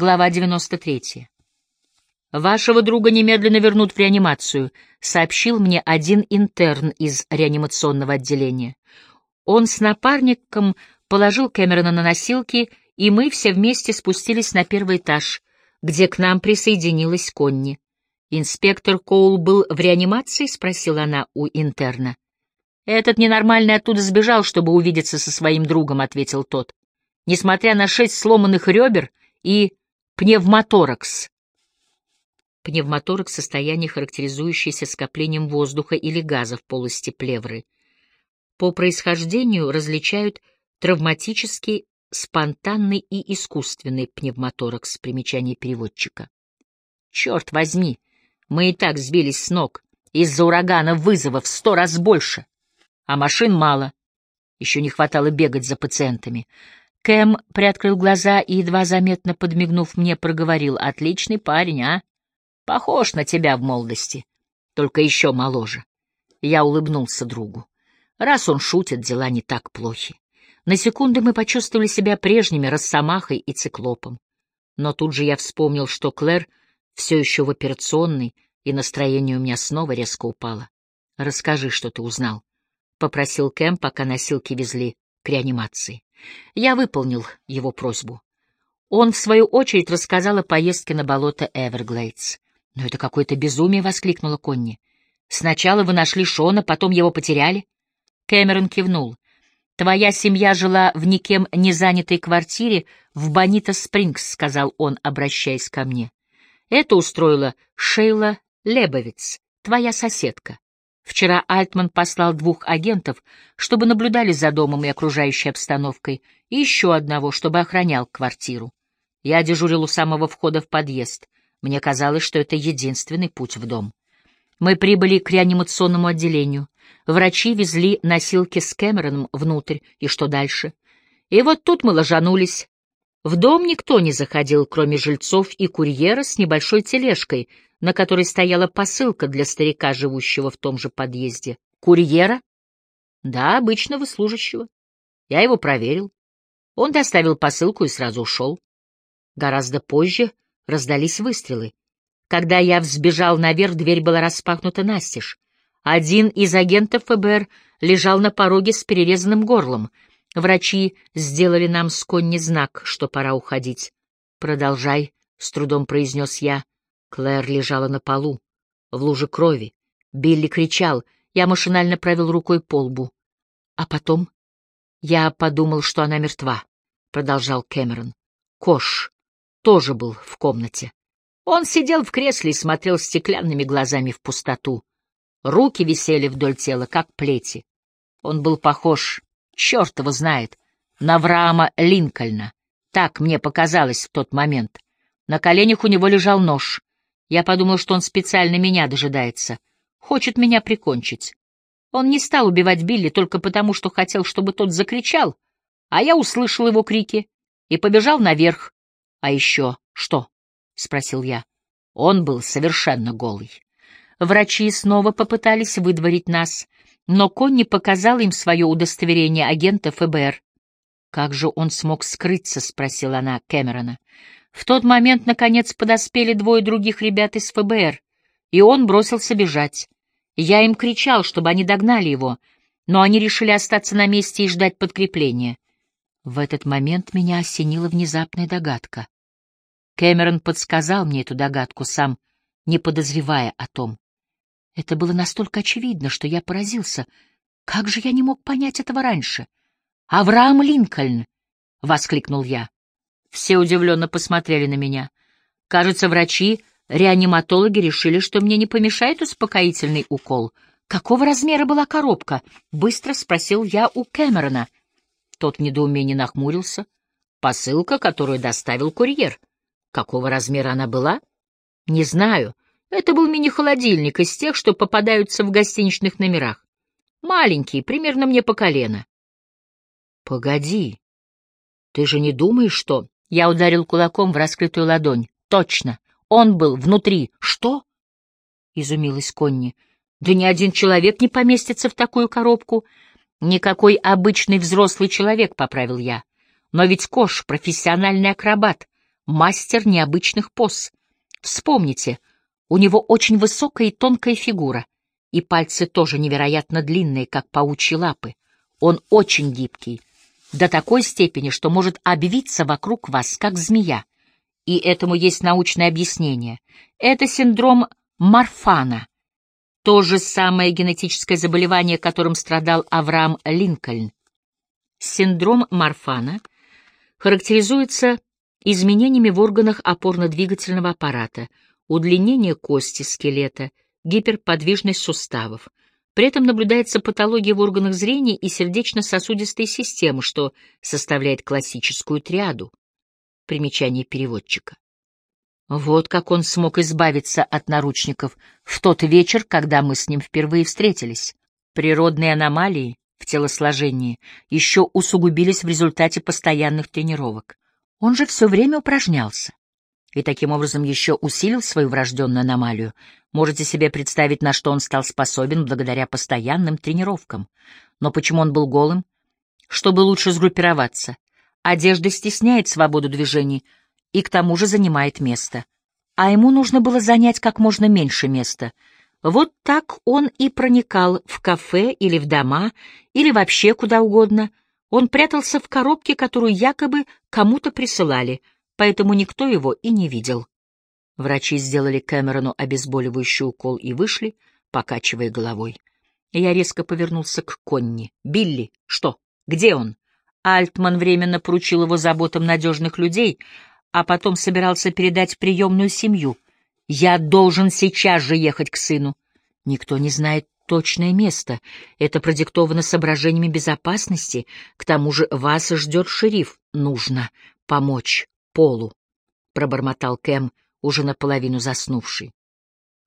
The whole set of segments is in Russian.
Глава 93. «Вашего друга немедленно вернут в реанимацию», — сообщил мне один интерн из реанимационного отделения. Он с напарником положил Кэмерона на носилки, и мы все вместе спустились на первый этаж, где к нам присоединилась Конни. «Инспектор Коул был в реанимации?» — спросила она у интерна. «Этот ненормальный оттуда сбежал, чтобы увидеться со своим другом», — ответил тот. «Несмотря на шесть сломанных ребер и пневмоторакс». Пневмоторакс — состояние, характеризующееся скоплением воздуха или газа в полости плевры. По происхождению различают травматический, спонтанный и искусственный пневмоторакс, примечание переводчика. Черт возьми, мы и так сбились с ног. Из-за урагана вызовов сто раз больше. А машин мало. Еще не хватало бегать за пациентами. Кэм приоткрыл глаза и, едва заметно подмигнув мне, проговорил. «Отличный парень, а? Похож на тебя в молодости, только еще моложе». Я улыбнулся другу. Раз он шутит, дела не так плохи. На секунду мы почувствовали себя прежними Росомахой и Циклопом. Но тут же я вспомнил, что Клэр все еще в операционной, и настроение у меня снова резко упало. «Расскажи, что ты узнал», — попросил Кэм, пока носилки везли к реанимации. Я выполнил его просьбу. Он, в свою очередь, рассказал о поездке на болото Эверглейдс. «Но это какое-то безумие!» — воскликнула Конни. «Сначала вы нашли Шона, потом его потеряли?» Кэмерон кивнул. «Твоя семья жила в никем не занятой квартире в Бонита-Спрингс», — сказал он, обращаясь ко мне. Это устроила Шейла Лебовиц, твоя соседка. Вчера Альтман послал двух агентов, чтобы наблюдали за домом и окружающей обстановкой, и еще одного, чтобы охранял квартиру. Я дежурил у самого входа в подъезд. Мне казалось, что это единственный путь в дом. Мы прибыли к реанимационному отделению. Врачи везли носилки с Кэмероном внутрь, и что дальше? И вот тут мы ложанулись, в дом никто не заходил, кроме жильцов и курьера с небольшой тележкой, на которой стояла посылка для старика, живущего в том же подъезде. Курьера? Да, обычного служащего. Я его проверил. Он доставил посылку и сразу ушел. Гораздо позже раздались выстрелы. Когда я взбежал наверх, дверь была распахнута настежь. Один из агентов ФБР лежал на пороге с перерезанным горлом — Врачи сделали нам с Конни знак, что пора уходить. «Продолжай», — с трудом произнес я. Клэр лежала на полу, в луже крови. Билли кричал. Я машинально провел рукой по лбу. А потом я подумал, что она мертва, — продолжал Кэмерон. Кош тоже был в комнате. Он сидел в кресле и смотрел стеклянными глазами в пустоту. Руки висели вдоль тела, как плети. Он был похож черт его знает, на Авраама Линкольна. Так мне показалось в тот момент. На коленях у него лежал нож. Я подумал, что он специально меня дожидается. Хочет меня прикончить. Он не стал убивать Билли только потому, что хотел, чтобы тот закричал, а я услышал его крики и побежал наверх. — А еще что? — спросил я. Он был совершенно голый. Врачи снова попытались выдворить нас, но Конни показал им свое удостоверение агента ФБР. «Как же он смог скрыться?» — спросила она Кэмерона. В тот момент, наконец, подоспели двое других ребят из ФБР, и он бросился бежать. Я им кричал, чтобы они догнали его, но они решили остаться на месте и ждать подкрепления. В этот момент меня осенила внезапная догадка. Кэмерон подсказал мне эту догадку, сам не подозревая о том. Это было настолько очевидно, что я поразился. Как же я не мог понять этого раньше? «Авраам Линкольн!» — воскликнул я. Все удивленно посмотрели на меня. Кажется, врачи, реаниматологи решили, что мне не помешает успокоительный укол. «Какого размера была коробка?» — быстро спросил я у Кэмерона. Тот в недоумении нахмурился. «Посылка, которую доставил курьер. Какого размера она была?» «Не знаю. Это был мини-холодильник из тех, что попадаются в гостиничных номерах. Маленький, примерно мне по колено. Погоди. Ты же не думаешь, что... Я ударил кулаком в раскрытую ладонь. Точно. Он был внутри. Что? Изумилась Конни. Да ни один человек не поместится в такую коробку. Никакой обычный взрослый человек, поправил я. Но ведь Кош — профессиональный акробат. мастер необычных поз. Вспомните, у него очень высокая и тонкая фигура, и пальцы тоже невероятно длинные, как паучьи лапы. Он очень гибкий, до такой степени, что может обвиться вокруг вас, как змея. И этому есть научное объяснение. Это синдром Марфана, то же самое генетическое заболевание, которым страдал Авраам Линкольн. Синдром Марфана характеризуется изменениями в органах опорно-двигательного аппарата, удлинение кости скелета, гиперподвижность суставов. При этом наблюдается патология в органах зрения и сердечно-сосудистой системы, что составляет классическую триаду. Примечание переводчика. Вот как он смог избавиться от наручников в тот вечер, когда мы с ним впервые встретились. Природные аномалии в телосложении еще усугубились в результате постоянных тренировок. Он же все время упражнялся и таким образом еще усилил свою врожденную аномалию. Можете себе представить, на что он стал способен благодаря постоянным тренировкам. Но почему он был голым? Чтобы лучше сгруппироваться. Одежда стесняет свободу движений и к тому же занимает место. А ему нужно было занять как можно меньше места. Вот так он и проникал в кафе или в дома, или вообще куда угодно. Он прятался в коробке, которую якобы кому-то присылали — поэтому никто его и не видел. Врачи сделали Кэмерону обезболивающий укол и вышли, покачивая головой. Я резко повернулся к Конни. «Билли, что? Где он?» Альтман временно поручил его заботам надежных людей, а потом собирался передать приемную семью. «Я должен сейчас же ехать к сыну». Никто не знает точное место. Это продиктовано соображениями безопасности. К тому же вас ждет шериф. Нужно помочь полу, — пробормотал Кэм, уже наполовину заснувший.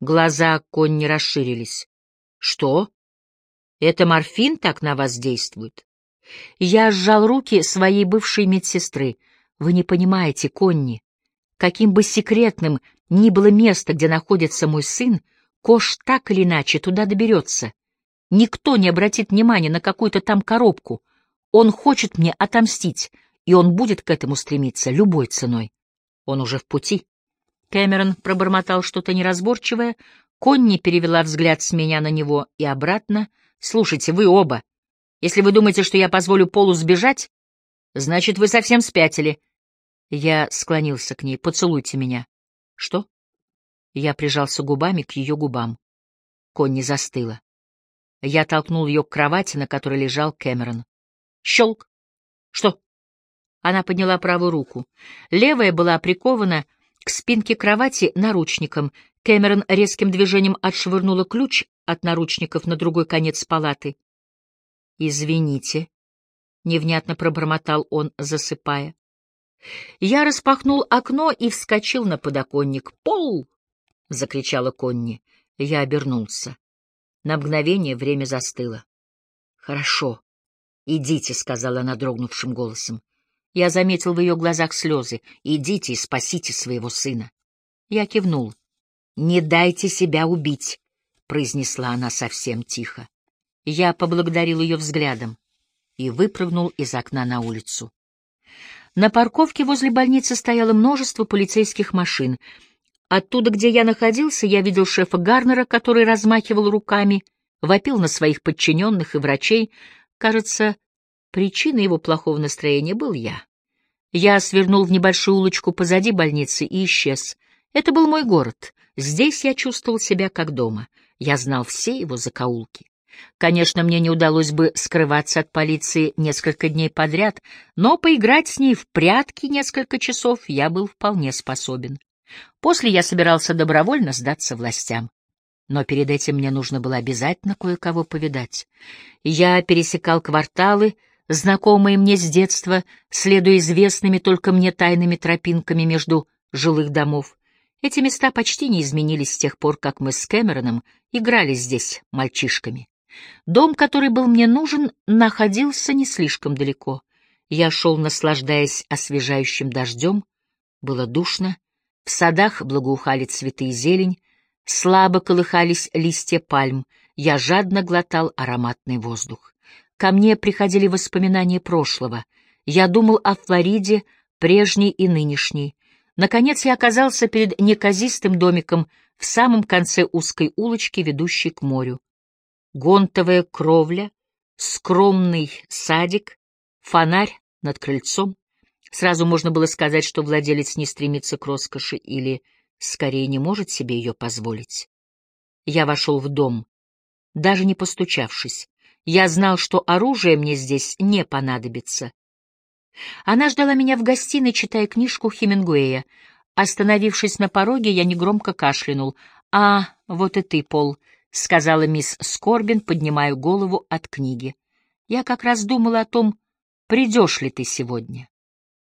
Глаза Конни расширились. — Что? Это морфин так на вас действует? Я сжал руки своей бывшей медсестры. Вы не понимаете, Конни, каким бы секретным ни было место, где находится мой сын, Кош так или иначе туда доберется. Никто не обратит внимания на какую-то там коробку. Он хочет мне отомстить, и он будет к этому стремиться любой ценой. Он уже в пути. Кэмерон пробормотал что-то неразборчивое, Конни перевела взгляд с меня на него и обратно. «Слушайте, вы оба, если вы думаете, что я позволю Полу сбежать, значит, вы совсем спятили». Я склонился к ней. «Поцелуйте меня». «Что?» Я прижался губами к ее губам. Конни застыла. Я толкнул ее к кровати, на которой лежал Кэмерон. Щелк. «Что?» Она подняла правую руку. Левая была прикована к спинке кровати наручником. Кэмерон резким движением отшвырнула ключ от наручников на другой конец палаты. «Извините», — невнятно пробормотал он, засыпая. Я распахнул окно и вскочил на подоконник. «Пол!» — закричала Конни. Я обернулся. На мгновение время застыло. «Хорошо. Идите», — сказала она дрогнувшим голосом. Я заметил в ее глазах слезы. «Идите и спасите своего сына». Я кивнул. «Не дайте себя убить», — произнесла она совсем тихо. Я поблагодарил ее взглядом и выпрыгнул из окна на улицу. На парковке возле больницы стояло множество полицейских машин. Оттуда, где я находился, я видел шефа Гарнера, который размахивал руками, вопил на своих подчиненных и врачей. Кажется, Причиной его плохого настроения был я. Я свернул в небольшую улочку позади больницы и исчез. Это был мой город. Здесь я чувствовал себя как дома. Я знал все его закоулки. Конечно, мне не удалось бы скрываться от полиции несколько дней подряд, но поиграть с ней в прятки несколько часов я был вполне способен. После я собирался добровольно сдаться властям. Но перед этим мне нужно было обязательно кое-кого повидать. Я пересекал кварталы, знакомые мне с детства, следуя известными только мне тайными тропинками между жилых домов. Эти места почти не изменились с тех пор, как мы с Кэмероном играли здесь мальчишками. Дом, который был мне нужен, находился не слишком далеко. Я шел, наслаждаясь освежающим дождем. Было душно. В садах благоухали цветы и зелень. Слабо колыхались листья пальм. Я жадно глотал ароматный воздух. Ко мне приходили воспоминания прошлого. Я думал о Флориде, прежней и нынешней. Наконец я оказался перед неказистым домиком в самом конце узкой улочки, ведущей к морю. Гонтовая кровля, скромный садик, фонарь над крыльцом. Сразу можно было сказать, что владелец не стремится к роскоши или, скорее, не может себе ее позволить. Я вошел в дом, даже не постучавшись. Я знал, что оружие мне здесь не понадобится. Она ждала меня в гостиной, читая книжку Хемингуэя. Остановившись на пороге, я негромко кашлянул. «А, вот и ты, Пол», — сказала мисс Скорбин, поднимая голову от книги. «Я как раз думала о том, придешь ли ты сегодня».